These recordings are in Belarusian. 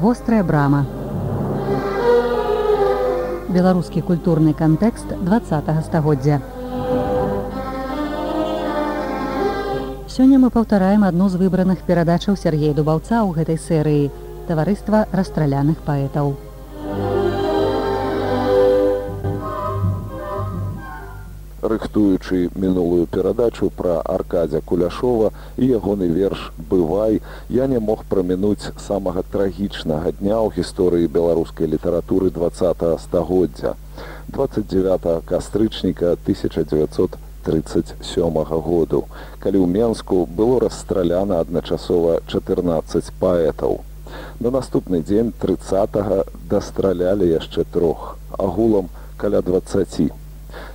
вострая брама. Беларускі культурны кантэкст 20 стагоддзя. Сёння мы паўтараем адну з выбраных перадачаў Сергея Дубаўца ў гэтай серыі таварыства расстраляных паэтаў. Рыхтуючы мінулую перадачу пра аркадзя куляшова і ягоны верш бывай я не мог прамінуць самага трагічнага дня ў гісторыі беларускай літаратуры два стагоддзя 29 кастрычніка 1937 году калі ў менску было расстраляна адначасова 14 паэтаў. На наступны дзень 30 дастралялі яшчэ трох агулам каля 20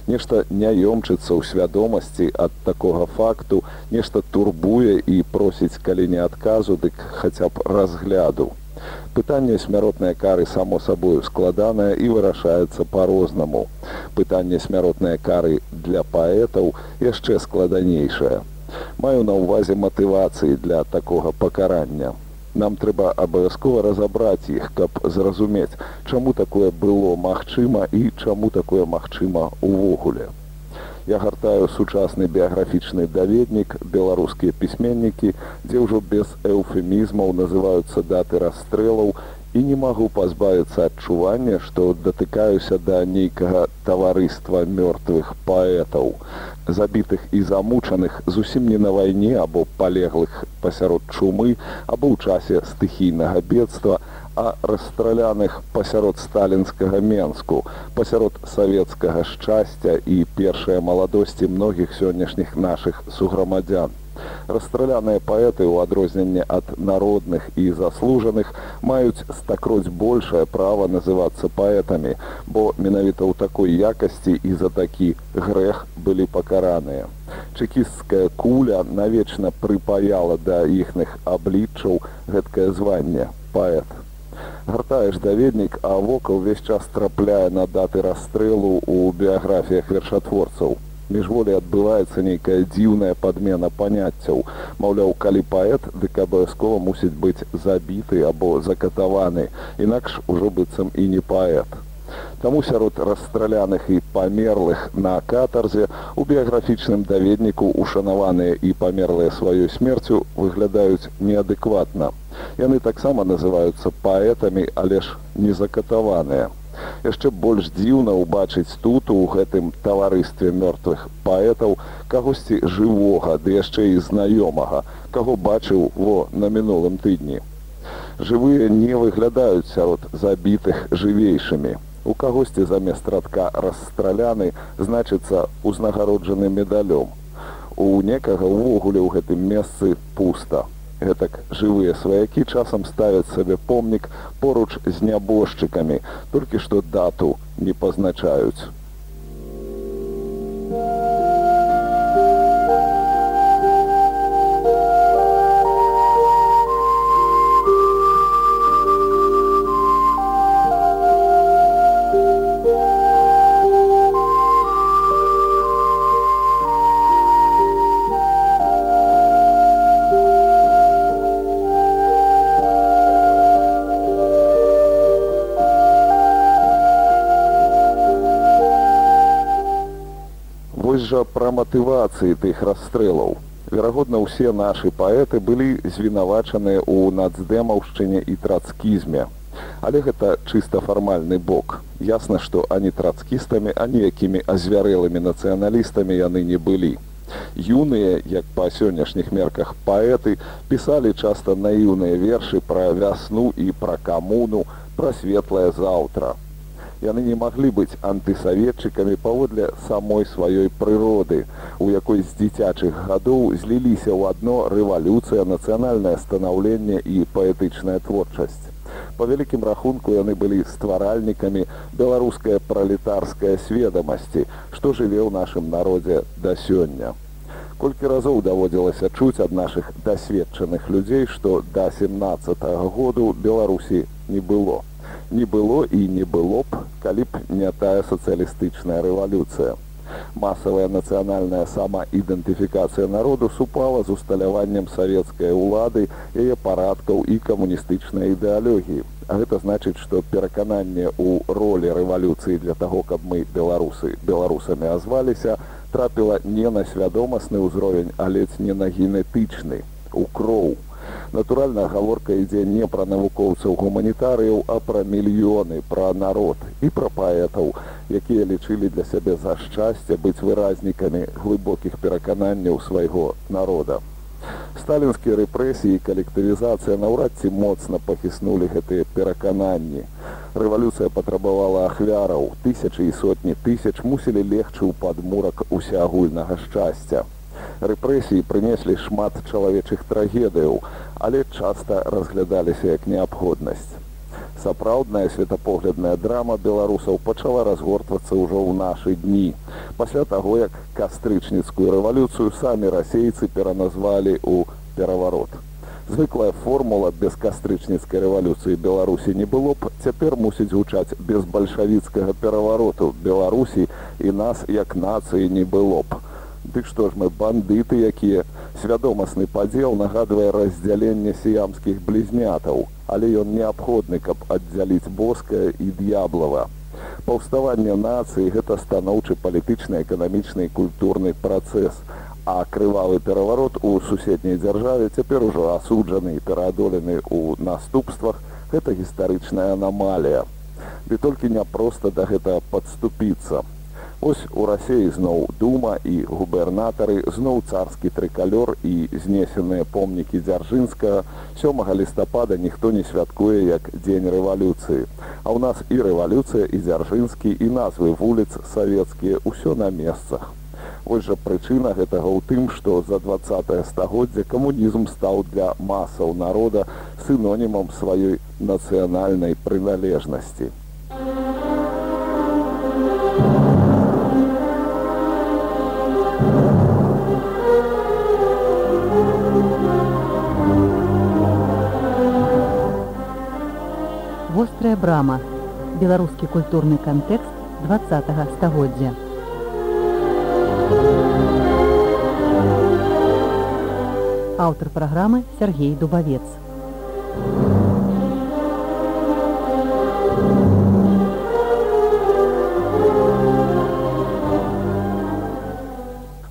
нешта няёмчыцца ў свядомасці ад такога факту нешта турбуе і просіць калі не адказу дык хаця б разгляду. Пытанне смяротнай кары само сабою складанае і вырашаецца па-рознаму. Пытанне смяротнай кары для паэтаў яшчэ складанейшае. Маю на ўвазе матывацыі для такога пакарання нам трэба абавязкова разабраць іх каб зразумець чаму такое было магчыма і чаму такое магчыма увогуле я гартаю сучасны біяграфічны даведнік беларускія пісьменнікі дзе ўжо без эўфемізмаў называюцца даты расстрэлаў і не магу пазбавіцца адчування што датыкаюся да нейкага таварыства мёртвых паэтаў забітых і замучаных зусім не на вайне або палеглых пасярод чумы або ў часе стыхійнага бедства, а расстраляных пасярод сталінскага менску, пасярод савецкага шчасця і першыя маладосці многіх сённяшніх нашых суграмадзян расстраляныя паэты ў адрозненне ад народных і заслужаных маюць стакроць большае права называцца паэтамі бо менавіта ў такой якасці і за такі грэх былі пакараныя. Чэкісцкая куля навечна прыпаяла да іхных абліччаў гэткае званне паэт гартаеш даведнік а вока ўвесь час трапляе на даты расстрэлу ў біяграфіях вершатворцаў міжволі адбываецца нейкая дзіўная падмена паняццяў маўляў калі паэт дык абавязкова мусіць быць забіты або закатаваны інакш ужо быццам і не паэт Таму сярод расстраляных і памерлых на катарзе у біяграфічным даведніку ушанаваныя і памерлыя сваёй смерцю выглядаюць неадэкватна. Яны таксама называюцца паэтамі, але ж не закатаваныя яшчэ больш дзіўна ўбачыць тут у гэтым таварыстве мёртвых паэтаў кагосьці жывога ды яшчэ і знаёмага каго бачыў во на мінулым тыдні. Жывыя не выглядаюць сярод забітых жывейшымі. У кагосьці замест радка расстраляны значыцца узнагароджаны медалём. У некага ўвогуле ў гэтым месцы пуста гэтак жывыя сваякі часам ставяць сабе помнік поруч з нябожчыкамі толькі што дату не пазначаюць матывацыі тых расстрэлаў. Верагодна, усе нашы паэты былі звінавачаныя ў нацдэмаўшчыне і трацкізме. Але гэта чыста фармальны бок. Ясна, што ані трацкістамі, ані якімі азвярэлымі нацыяналістамі яны не былі. Юныя, як па сённяшніх мерках паэты, пісалі часта наіўныя вершы пра вясну і пра камуну, пра светлае заўтра яны не маглі быць антысаветчыкамі паводле самой сваёй прыроды, у якой з дзіцячых гадоў зліліся ў адно рэвалюцыя, нацыянальнае станаўленне і паэтычная творчасць. Па вялікім рахунку яны былі стваральнікамі беларускай пралетарскай сведамасці, што жыве ў нашым народзе да сёння. Колькі разоў даводзілася чуць ад нашых дасведчаных людзей, што да 17 -го году Беларусі не было не было і не было б калі б не тая сацыялістычная рэвалюцыя Масавая нацыянальная самаідэнтыфікацыя народу супала з усталяваннем савецкай улады, яе парадкаў і камуністычнай ідэалогіі. Гэта значыць, што перакананне ў ролі рэвалюцыі для таго, каб мы беларусы беларусамі азваліся, трапіла не на свядомасны ўзровень, а ледзь не на генетычны у кроў. Натуральна, гаворка ідзе не пра навукоўцаў гуманітарыяў, а пра мільёны, пра народ і пра паэтаў, якія лічылі для сябе за шчасце быць выразнікамі глыбокіх перакананняў свайго народа. Сталінскія рэпрэсіі і калектывізацыя наўрад ці моцна пахіснулі гэтыя перакананні. Рэвалюцыя патрабавала ахвяраў, тысячы і сотні тысяч мусілі легчы ў падмурак усеагульнага шчасця рэпрэсіі прынеслі шмат чалавечых трагедыяў, але часта разглядаліся як неабходнасць. Сапраўдная светапоглядная драма беларусаў пачала разгортвацца ўжо ў нашы дні. Пасля таго, як кастрычніцкую рэвалюцыю самі расейцы пераназвалі ў пераварот. Звыклая формула без кастрычніцкай рэвалюцыі беларусі не было б цяпер мусіць гучаць без бальшавіцкага перавароту беларусі і нас як нацыі не было б. Дык што ж мы бандыты, якія свядомасны падзел нагадвае раздзяленне сіямскіх блізнятаў, але ён неабходны, каб аддзяліць боскае і д'яблава. Паўставанне нацыі гэта станоўчы палітычны, эканамічны і культурны працэс. А крывавы пераварот у суседняй дзяржаве цяпер ужо асуджаны і пераадолены ў наступствах гэта гістарычная анамалія. Ды толькі няпроста да гэтага падступіцца. Ось у рассеі зноў дума і губернатары зноў царскі трыкалёр і знесеныя помнікі дзяржынска сёмага лістапада ніхто не святкуе як дзень рэвалюцыі. А ў нас і рэвалюцыя і дзяржынскі і назвы вуліц савецкія ўсё на месцах. Вось жа прычына гэтага ў тым, што за два стагоддзя камунізм стаў для масаў народа сінонімам сваёй нацыянальнай прыналежнасці. Вострая брама беларускі культурны кантэкст два стагоддзя аўтар праграмы Сергей дубавец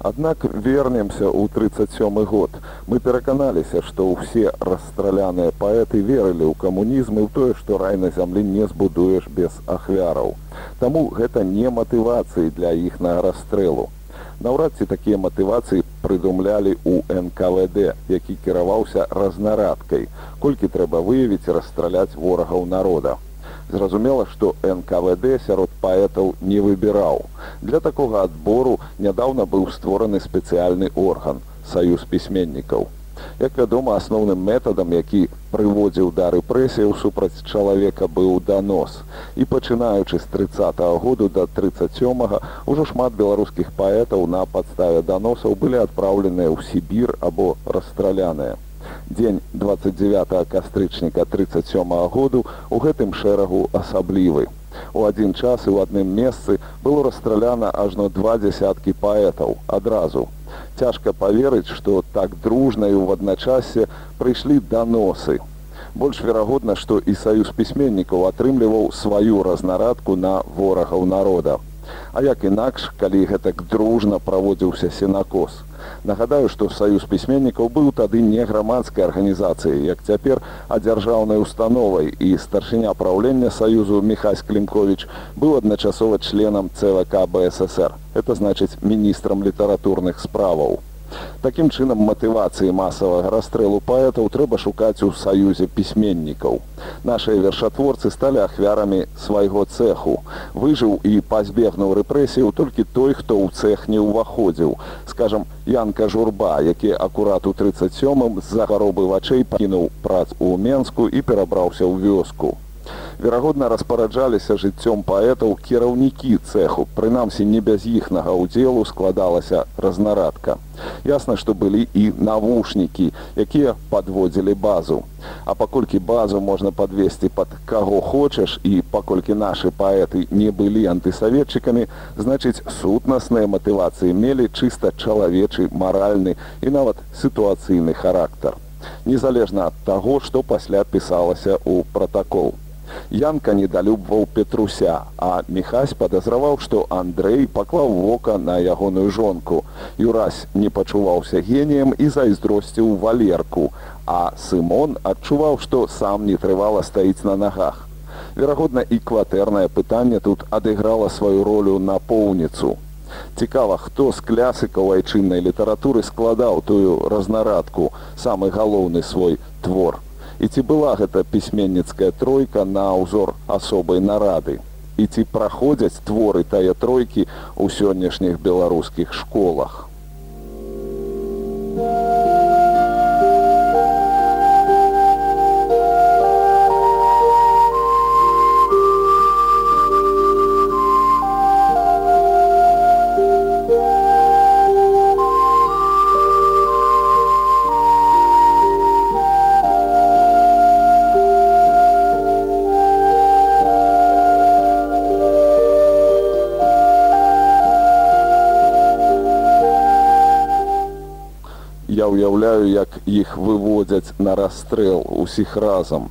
Аднак вернемся ў 37 год. Мы пераканаліся, што ўсе расстраляныя паэты верылі ў камунізм і ў тое, што рай на зямлі не збудуеш без ахвяраў. Таму гэта не матывацыі для іх на расстрэлу. Наўрад ці такія матывацыі прыдумлялі ў НКВД, які кіраваўся разнарадкай, колькі трэба выявіць расстраляць ворагаў народа. Зразумела, што НКВД сярод паэтаў не выбіраў. Для такога адбору нядаўна быў створаны спецыяльны орган саюз пісьменнікаў. Як вядома, асноўным метадам, які прыводзіў да рэпрэсіяў супраць чалавека быў данос. І пачынаючы з 30 -го году да 37 ўжо шмат беларускіх паэтаў на падставе даносаў былі адпраўленыя ў Сібір або расстраляныя дзень 29 кастрычніка 37 -го году у гэтым шэрагу асаблівы. У адзін час і ў адным месцы было расстраляна ажно два дзясяткі паэтаў адразу. Цяжка паверыць, што так дружна і ў адначасе прыйшлі даносы. Больш верагодна, што і саюз пісьменнікаў атрымліваў сваю разнарадку на ворагаў народа. А як інакш, калі гэтак дружна праводзіўся сенакос. Нагадаю, што саюз пісьменнікаў быў тады не грамадскай арганізацыяй, як цяпер а дзяржаўнай установай і старшыня праўлення саюзу Михась Клімкович быў адначасова членам ЦВК БССР. Это значыць міністрам літаратурных справаў. Такім чынам матывацыі масавага расстрэлу паэтаў трэба шукаць у саюзе пісьменнікаў. Нашыя вершатворцы сталі ахвярамі свайго цэху. Выжыў і пазбегнуў рэпрэсію толькі той, хто ў цэх не ўваходзіў. Скажам, Янка Журба, які акурат у 37 з-за харобы вачэй пакінуў прац у Менску і перабраўся ў вёску. Верагодна распараджаліся жыццём паэтаў кіраўнікі цэху, прынамсі не без іхнага ўдзелу складалася разнарадка. Ясна, што былі і навушнікі, якія падводзілі базу. А паколькі базу можна падвесці пад каго хочаш і паколькі нашы паэты не былі антысаветчыкамі, значыць сутнасныя матывацыі мелі чыста чалавечы, маральны і нават сітуацыйны характар. Незалежна ад таго, што пасля пісалася ў пратакол. Янка недалюбваў Петруся, а Михась падазраваў, што Андрэй паклаў вока на ягоную жонку. Юрась не пачуваўся геніем і зайздросціў валерку, а Сымон адчуваў, што сам нетрывала стаіць на нагах. Верагодна, і кватэрнае пытанне тут адыграла сваю ролю на поўніцу. Цікава, хто з клясыкаў айчыннай літаратуры складаў тую разнарадку, самы галоўны свой твор і ці была гэта пісьменніцкая тройка на ўзор асобай нарады і ці праходзяць творы тая тройкі ў сённяшніх беларускіх школах. Выводзяць на расстрэл усіх разам.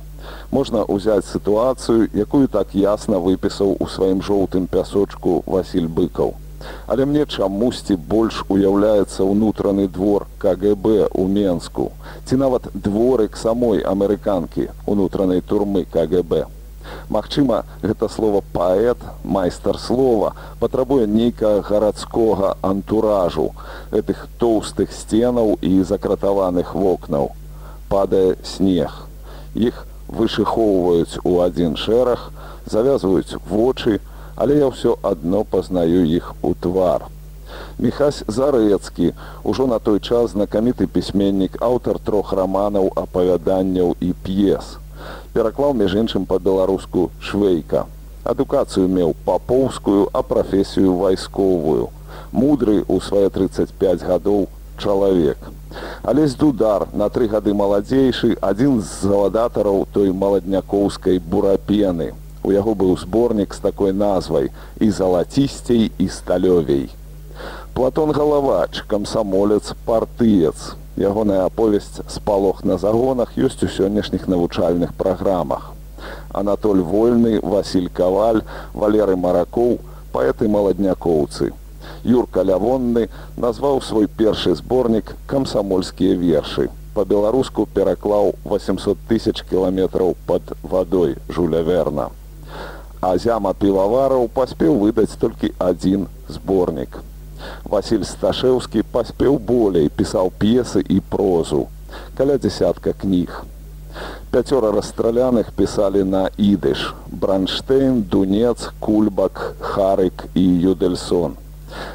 Можна ўзяць сітуацыю, якую так ясна выпісаў у сваім жоўтым пясочку Васіль быкаў. Але мне чамусьці больш уяўляецца ўнутраны двор КГБ у Менску, ці нават дворык самой амерыканкі унутранай турмы КГБ. Магчыма, гэта слова паэт, майстар слова патрабуе нейкага гарадскога антуражу гэтых тоўстых сценаў і закратаваных вокнаў. Падае снег. Іх вышыхоўваюць у адзін шэраг, завязваюць вочы, але я ўсё адно пазнаю іх у твар. Міхась Зарэцкі, ужо на той час знакаміты пісьменнік, аўтар трох раманаў апавяданняў і п'ес пераклаў між іншым па-беларуску швейка. Адукацыю меў папоўскую, а прафесію вайсковую. Мудры ў свае 35 гадоў чалавек. Алесь дудар на тры гады маладзейшы адзін з завадатараў той маладнякоўскай бурапены. У яго быў зборнік з такой назвай і залацісцей і сталёвей. Платон галавач, камсамолец, партыец, Ягоная аповесць спалох на загонах ёсць у сённяшніх навучальных праграмах. Анатоль вольны, Васіль каваль, валеры маракоў, паэты маладнякоўцы. Юрка лявонны назваў свой першы зборнік камсамольскія вершы. Па-беларуску пераклаў 800 тысяч кіламетраў пад вадой жуля верна. А зяма півавараў паспеў выдаць толькі адзін зборнік. Васіль Сташеўскі паспеў болей, пісаў п'есы і прозу. Каля дзясятка кніг. Пяцёра расстраляных пісалі на ідыш: Бранштейн, Дунец, Кульбак, Харык і Юдельсон.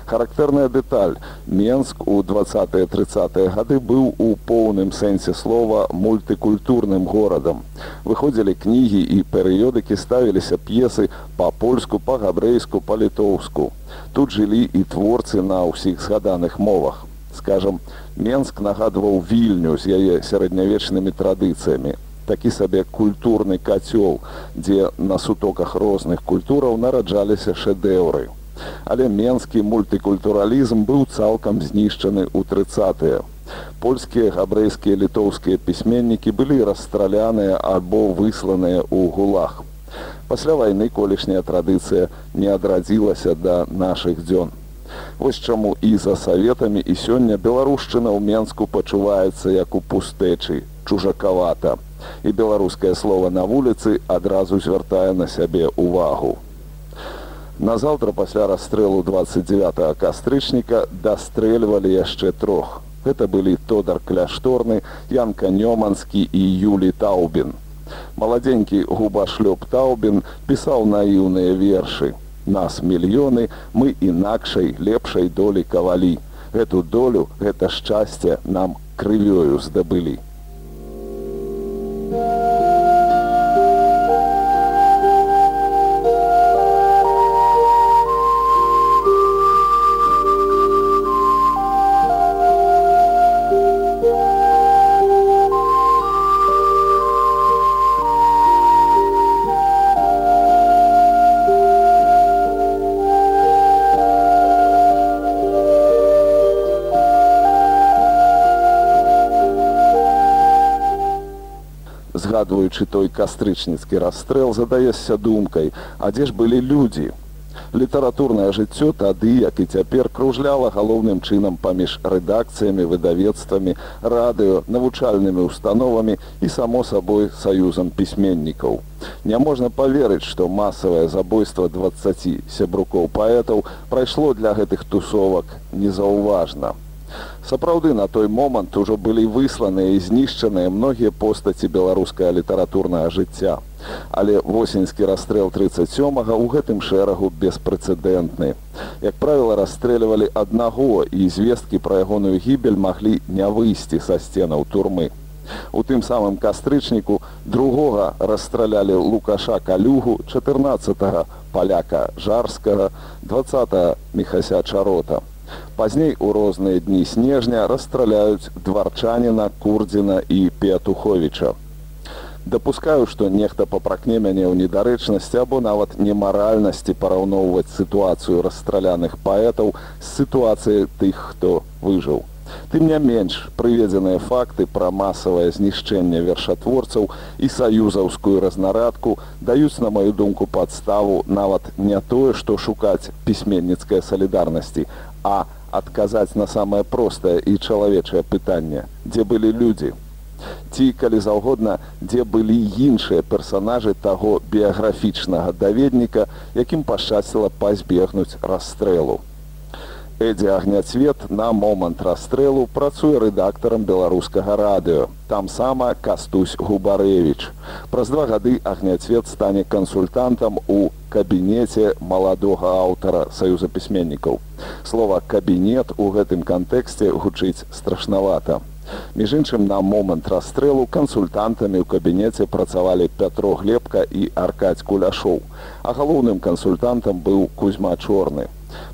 Характэрная дэталь. Менск у 20-30 гады быў у поўным сэнсе слова мультыкультурным горадам. Выходзілі кнігі і перыёдыкі ставіліся п'есы па-польску, па-габрэйску, па-літоўску. Тут жылі і творцы на ўсіх згаданых мовах. Скажам, Менск нагадваў вільню з яе сярэднявечнымі традыцыямі. Такі сабе культурны кацёл, дзе на сутоках розных культураў нараджаліся шэдэўры але менскі мультыкультуралізм быў цалкам знішчаны ў трыцатыя. Польскія габрэйскія літоўскія пісьменнікі былі расстраляныя або высланыя ў гулах. Пасля вайны колішняя традыцыя не адрадзілася да нашых дзён. Вось чаму і за саветамі і сёння беларушчына ў Менску пачуваецца як у пустэчы, чужакавата. І беларускае слова на вуліцы адразу звяртае на сябе ўвагу. Назаўтра пасля расстрэлу 29 кастрычніка дастрэльвалі яшчэ трох. Гэта былі Тодар кляшторны, Янка Нёманскі і Юлі Таўбін. Маладзенькі губашлёп Таўбін пісаў наіўныя вершы. Нас мільёны, мы інакшай, лепшай долі кавалі. Гэту долю, гэта шчасце нам крывёю здабылі. Згадваючы той кастрычніцкі расстрэл задаешся думкай а дзе ж былі людзі? Літаратурнае жыццё тады як і цяпер кружляла галоўным чынам паміж рэдакцыямі выдавецтвамі радыё навучальнымі установамі і само сабой саюзам пісьменнікаў. Няможна поверыць што масавае забойства 20 сябрукоў паэтаў прайшло для гэтых тусовак незаўважна Сапраўды на той момант ужо былі высланыя і знішчаныя многія постаці беларускае літаратурнага жыцця. Але восеньскі расстрэл 37 ў гэтым шэрагу беспрэцэдэнтны. Як правіла, расстрэльвалі аднаго і звесткі пра ягоную гібель маглі не выйсці са сценаў турмы. У тым самым кастрычніку другога расстралялі лукаша калюгу 14 паляка жарскага 20 мехася чарота. Пазней у розныя дні снежня расстраляюць дварчаніна, курдзіна і петуховіча. Дапускаю, што нехта папракне мяне ў недарэчнасці або нават немаральнасці параўноўваць сітуацыю расстраляных паэтаў з сітуацыяй тых, хто выжыў. Тым не менш прыведзеныя факты пра масавае знішчэнне вершатворцаў і саюзаўскую разнарадку даюць на маю думку падставу нават не тое, што шукаць пісьменніцкай салідарнасці, а адказаць на самае простае і чалавечае пытанне, дзе былі людзі. Ці, калі заўгодна, дзе былі іншыя персанажы таго біяграфічнага даведніка, якім пашчасціла пазбегнуць расстрэлу. Эдзі агняцвет на момант расстрэлу працуе рэдактарам беларускага радыё. Там сама Кастусь Губарэвіч. Праз два гады агняцвет стане кансультантам у кабінеце маладога аўтара саюза пісьменнікаў. Слова кабінет у гэтым кантэксце гучыць страшнавата. Між іншым на момант расстрэлу кансультантамі ў кабінеце працавалі Пятро Глебка і Аркадь Куляшоў, а галоўным кансультантам быў Кузьма Чорны.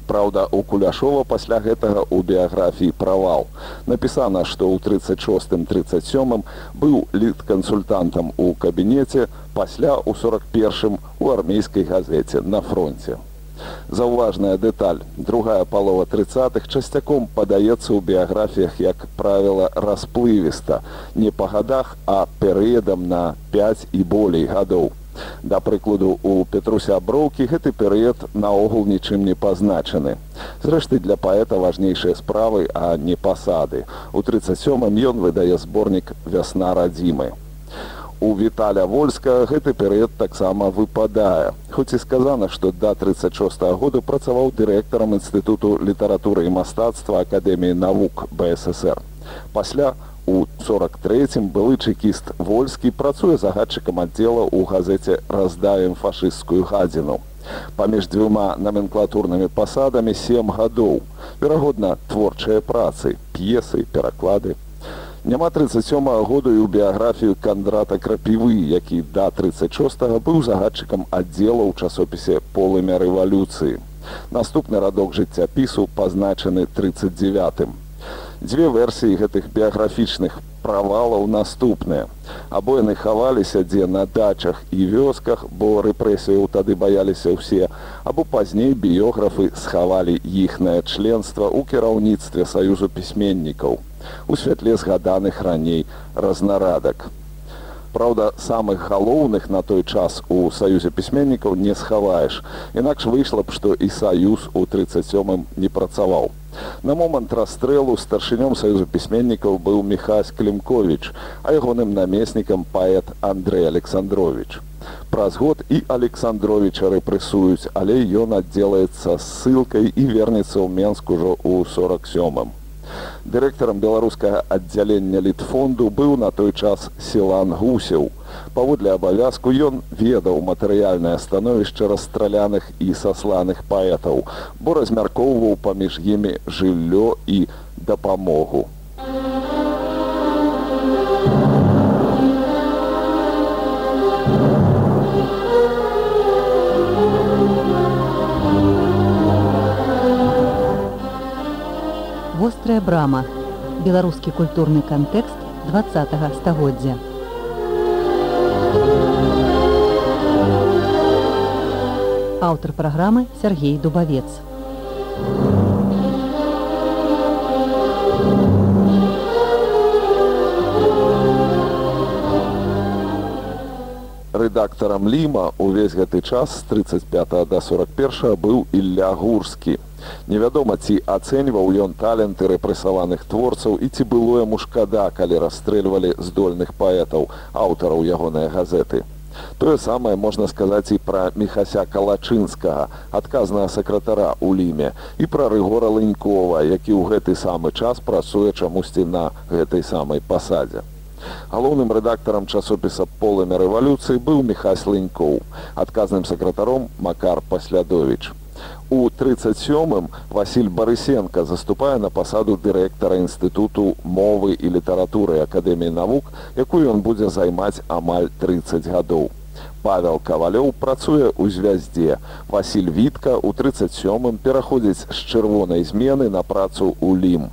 Праўда, у куляшова пасля гэтага ў біяграфіі правал. Напісана, што ў 36-37 быў літ-кансультантам у кабінеце пасля ў 41 у армейскай газеце на фронте. Заўважная дэталь. Другая палова 30х часцяком падаецца ў біяграфіях, як правіла расплывіста, не па гадах, а перыядам на 5 і болей гадоў. Да прыкладу, у Петруся Броўкі гэты перыяд наогул нічым не пазначаны. Зрэшты, для паэта важнейшыя справы, а не пасады. У 37 ён выдае зборнік вясна радзімы. У Віталя Вольска гэты перыяд таксама выпадае. Хоць і сказана, што да 36 -го году працаваў дырэктарам інстытуту літаратуры і мастацтва акадэміі навук БССР. Пасля У 43 былы чэкіст вольскі працуе загадчыкам аддзела ў газеце раздавім фашысцкую гадзіну. Паміж дзвюма наменклатурнымі пасадамі сем гадоў. Верагодна, творчыя працы, п'есы, пераклады. Няма 37 -го году і ў біяграфію кандрата крапівы, які да 36 быў загадчыкам аддзела ў часопісе полымя рэвалюцыі. Наступны радок жыццяпісу пазначаны 39. -м дзве версіі гэтых біяграфічных правалаў наступныя або яны хаваліся дзе на дачах і вёсках. Бо рэпрэсію тады баяліся ўсе або пазней біёграфы схавалі іхнае членства ў кіраўніцтве саюзу пісьменнікаў у святле згаданых раней разнарадак Праўда, самых галоўных на той час у саюзе пісьменнікаў не схаваеш інакш выйшла б што і саюз у 37 не працаваў На момант расстрэлу старшынём саюзу пісьменнікаў быў Михась Клімковіч, а ягоным намеснікам паэт Андрей Александрович. Праз год і Александровича рэпрэсуюць, але ён аддзелаецца ссылкай і вернецца ў Менск ужо ў 47. -м. Дырэктарам беларускага аддзялення літфонду быў на той час Сілан Гусеў. Паводле абавязку ён ведаў матэрыяльнае становішча расстраляных і сасланых паэтаў, бо размяркоўваў паміж імі жыллё і дапамогу. вострая брама беларускі культурны кантэкст два стагоддзя аўтар праграмы Сергей дубавец. Рэдактарам ліма увесь гэты час з 35 до 41 быў ілля гурскі. Невядома ці ацэньваў ён таленты рэпрэсаваных творцаў і ці было яму шкада калі расстрэльвалі здольных паэтаў аўтараў ягоныя газеты тое самае можна сказаць і пра мехася калачынскага адказнага сакратара ў ліме і пра рыгора лынькова які ў гэты самы час працуе чамусьці на гэтай самай пасадзе Галоўным рэдактарам часопіса полымя рэвалюцыі быў Михась Лынькоў, адказным сакратаром Макар Паслядович. У 37м Васіль Барысенко заступае на пасаду дырэктара інстытуту мовы і літаратуры акадэміі навук, якую ён будзе займаць амаль 30 гадоў. Павел кавалёў працуе ў звяздзе. Васіль Вітка ў 37м пераходзіць з чырвонай змены на працу ў лім.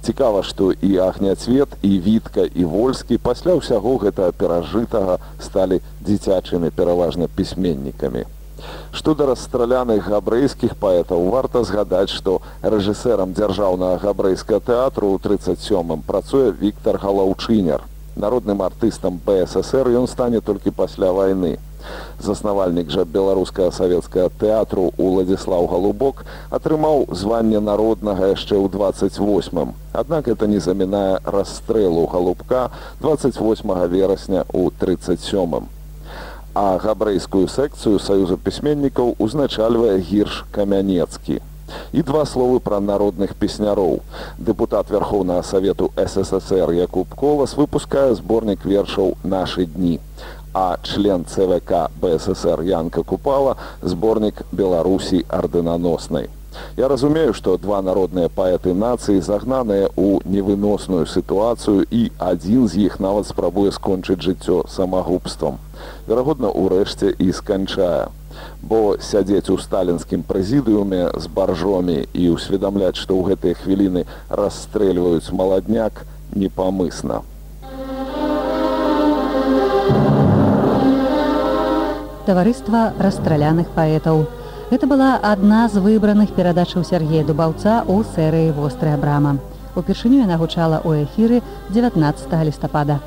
Цікава, што і агняцвет і вітка і вольскі пасля ўсяго гэтага перажытага сталі дзіцячымі пераважна пісьменнікамі. Што да расстраляных габрэйскіх паэтаў варта згадаць, што рэжысэрам дзяржаўнага габрэйскага тэатру ў 37 працуе Віктор Галаўчыняр. Народным артыстам БССР ён стане толькі пасля вайны. Заснавальнік жа беларускага савецкага тэатру уладзіслаў галубок атрымаў званне народнага яшчэ ў 28 аднак это не замінае расстрэлу галубка 28 верасня ў 37 а габрэйскую секцыю саюза пісьменнікаў узначальвае гірш камянецкі. І два словы пра народных песняроў. Дэпутат вярхоўнага савету ссср якуб колас выпускае зборнік вершаў нашы дні а член ЦВК БССР Янка Купала зборнік Беларусі ардынаноснай. Я разумею, што два народныя паэты нацыі загнаныя ў невыносную сітуацыю і адзін з іх нават спрабуе скончыць жыццё самагубствам. Верагодна, урэшце і сканчае. Бо сядзець у сталінскім прэзідыуме з баржомі і ўсведамляць, што ў гэтыя хвіліны расстрэльваюць маладняк непамысна. таварыства расстраляных паэтаў. Гэта была адна з выбраных перадачаў Сергея Дубаўца ў серыі вострая брама. Упершыню яна гучала ў эфіры 19 лістапада.